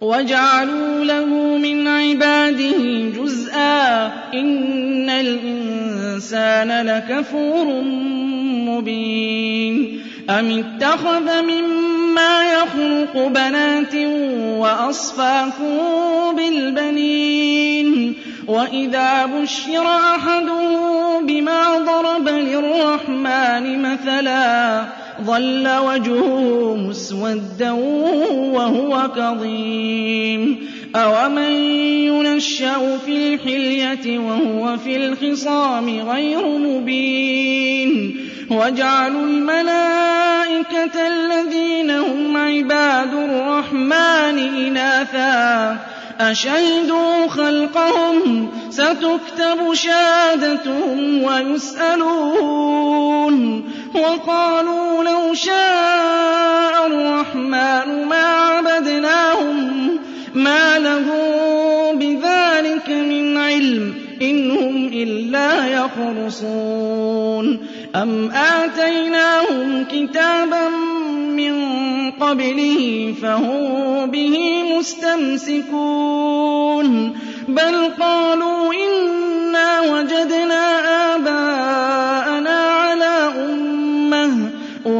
وجعلوا له من عباده جزءا إن الإنسان لكفور مبين أم اتخذ مما يخلق بنات وأصفاكم بالبنين وإذا بشر أحدهم بما ضرب للرحمن مثلا ظل وجهه مسودا وهو كظيم. أومن ينشأ في الحلية وهو في الخصام غير مبين. وجعلوا الملائكة الذين هم عباد الرحمن إناثا. أشهدوا خلقهم ستكتب شهادتهم ويسألون وقالوا لو شاء الرحمن ما عبدناهم ما لهم بذلك من علم إن هم إلا يخرصون. أم آتيناهم كتابا من قبله فهم به مستمسكون. بل قالوا إنا وجدنا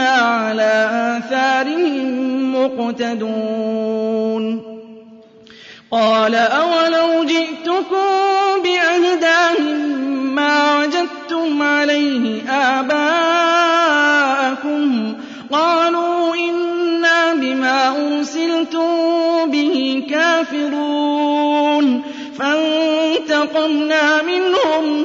على آثارهم مقتدون. قال أولو جئتكم بأهدى مما وجدتم عليه آباءكم. قالوا إنا بما أرسلتم به كافرون. فانتقمنا منهم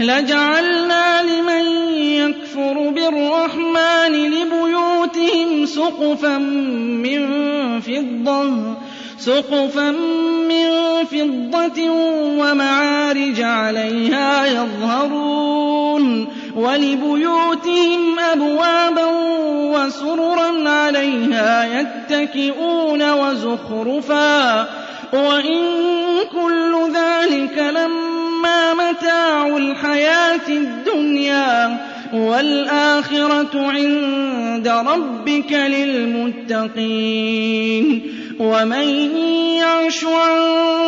لجعلنا لمن يكفر بالرحمن لبيوتهم سقفا من فضة ومعارج عليها يظهرون ولبيوتهم أبوابا وسررا عليها يتكئون وزخرفا وإن كل ذلك لما متاع الحياة الدنيا والآخرة عند ربك للمتقين ومن يعش عن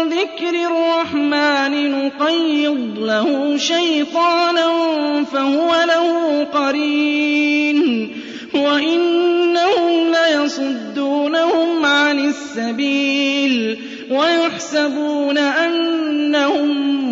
ذكر الرحمن نقيض له شيطانا فهو له قرين وإنهم ليصدونهم عن السبيل ويحسبون أنهم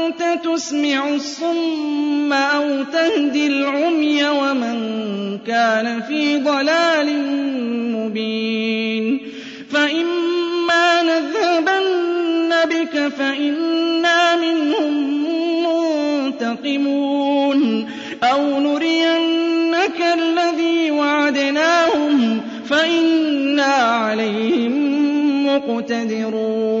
تسمع الصم أو تهدي العمي ومن كان في ضلال مبين. فإما نذهبن بك فإنا منهم منتقمون. أو نرينك الذي وعدناهم فإنا عليهم مقتدرون.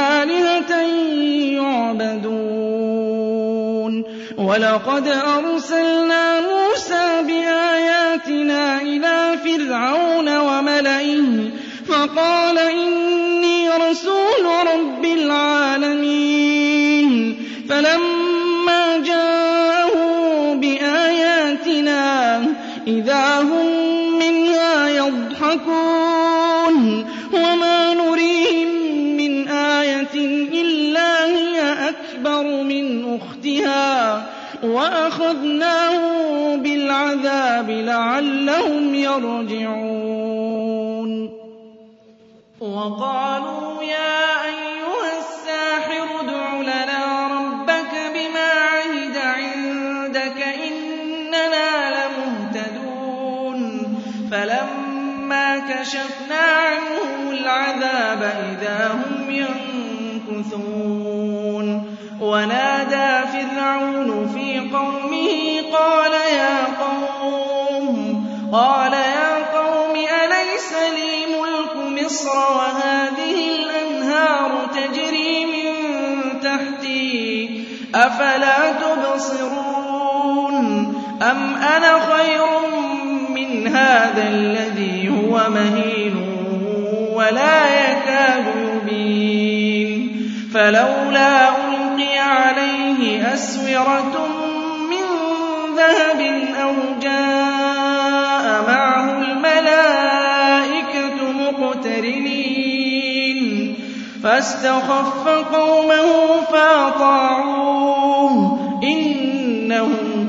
ولقد أرسلنا موسى بآياتنا إلى فرعون وملئه فقال إني رسول رب العالمين. فلما جاءه بآياتنا إذا هم منها يضحكون. وما نريهم من آية إلا هي أكبر من أختها. وأخذناه بالعذاب لعلهم يرجعون. وقالوا يا أيها الساحر ادع لنا ربك بما عهد عندك إننا لمهتدون. فلما كشفنا عنهم العذاب إذا هم ينكثون. أَفَلَا تُبْصِرُونَ أَمْ أَنَا خَيْرٌ مِّنْ هَٰذَا الَّذِي هُوَ مَهِينٌ وَلَا يَكَادُ يُبِينُ فَلَوْلَا أُلْقِيَ عَلَيْهِ أَسْوِرَةٌ مِّن ذَهَبٍ أَوْ جَاءَ مَعَهُ الْمَلَائِكَةُ مُقْتَرِنِينَ فَاسْتَخَفَّ قَوْمَهُ فَأَطَاعُوهُ ۚ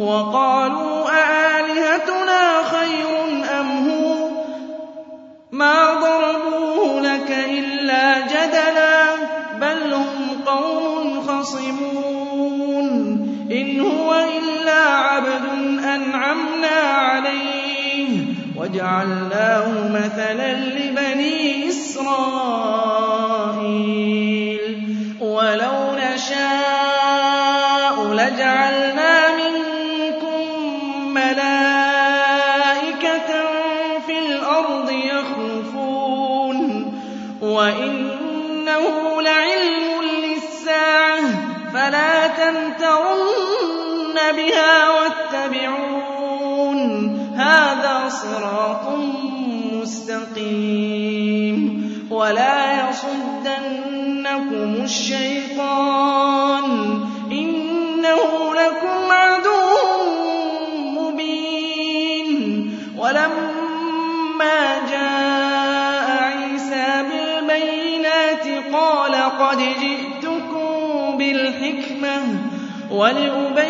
وَقَالُوا أَآلِهَتُنَا خَيْرٌ أَمْ هُوَ ۚ؟ مَا ضَرَبُوهُ لَكَ إِلَّا جَدَلًا ۚ بَلْ هُمْ قَوْمٌ خَصِمُونَ. إِنْ هُوَ إِلَّا عَبْدٌ أَنْعَمْنَا عَلَيْهِ وَجَعَلْنَاهُ مَثَلًا لِّبَنِي إِسْرَائِيلَ. صِرَاطٌ مُّسْتَقِيمٌ وَلَا يَصُدَّنَّكُمُ الشَّيْطَانُ ۖ إِنَّهُ لَكُمْ عَدُوٌّ مُّبِينٌ وَلَمَّا جَاءَ عِيسَىٰ بِالْبَيِّنَاتِ قَالَ قَدْ جِئْتُكُم بِالْحِكْمَةِ وَلِأُبَيِّنَ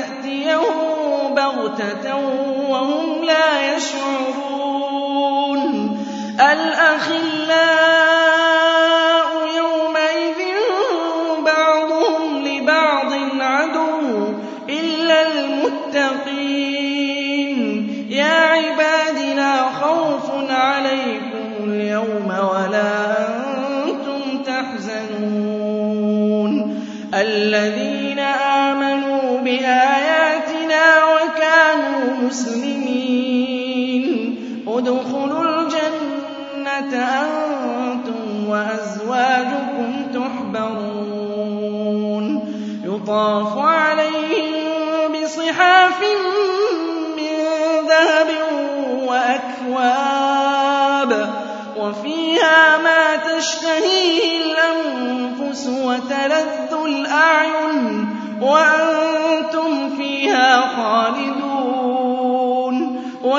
تَأْتِيَهُم بَغْتَةً وَهُمْ لَا يَشْعُرُونَ. مُسْلِمِينَ ادْخُلُوا الْجَنَّةَ أَنتُمْ وَأَزْوَاجُكُمْ تُحْبَرُونَ. يُطَافُ عَلَيْهِم بِصِحَافٍ مِّن ذَهَبٍ وَأَكْوَابٍ. وَفِيهَا مَا تَشْتَهِيهِ الْأَنفُسُ وَتَلَذُّ الْأَعْيُنُ. وَأَنتُمْ فِيهَا خَالِدُونَ.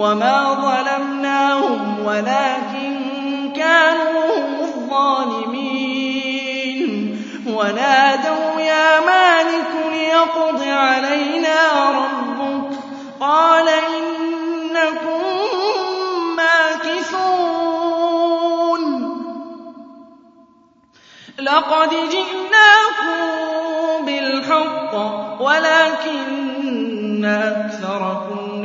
وَمَا ظَلَمْنَاهُمْ وَلَٰكِن كَانُوا هُمُ الظَّالِمِينَ وَنَادَوْا يَا مَالِكُ لِيَقْضِ عَلَيْنَا رَبُّكَ ۖ قَالَ إِنَّكُم مَّاكِثُونَ لَقَدْ جِئْنَاكُم بِالْحَقِّ وَلَٰكِنَّ أَكْثَرَكُمْ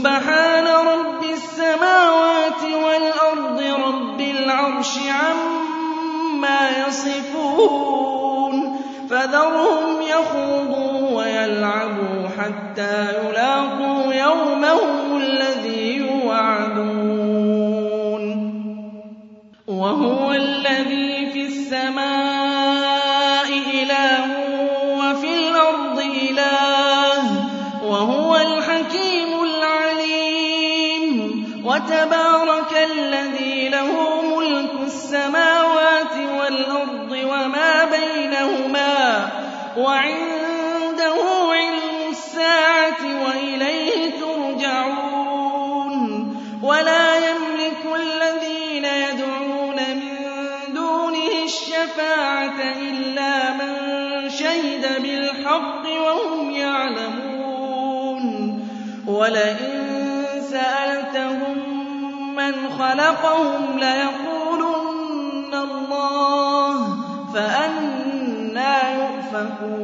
سُبْحَانَ رَبِّ السَّمَاوَاتِ وَالْأَرْضِ رَبِّ الْعَرْشِ عَمَّا يَصِفُونَ فَذَرْهُمْ يَخُوضُوا وَيَلْعَبُوا حَتَّىٰ يُلَاقُوا يَوْمَهُمُ الَّذِي يُوعَدُونَ وَهُوَ الَّذِي فِي السَّمَاءِ إِلَٰهٌ وَفِي الْأَرْضِ إِلَٰهٌ ۚ وَهُوَ وَتَبَارَكَ الَّذِي لَهُ مُلْكُ السَّمَاوَاتِ وَالْأَرْضِ وَمَا بَيْنَهُمَا ۖ وَعِندَهُ عِلْمُ السَّاعَةِ وَإِلَيْهِ تُرْجَعُونَ. وَلَا يَمْلِكُ الَّذِينَ يَدْعُونَ مِن دُونِهِ الشَّفَاعَةَ إِلَّا مَن شَهِدَ بِالْحَقِّ وَهُمْ يَعْلَمُونَ. خَلَقَهُمْ لَيَقُولُنَّ اللَّهُ ۖ فَأَنَّىٰ يُؤْفَكُونَ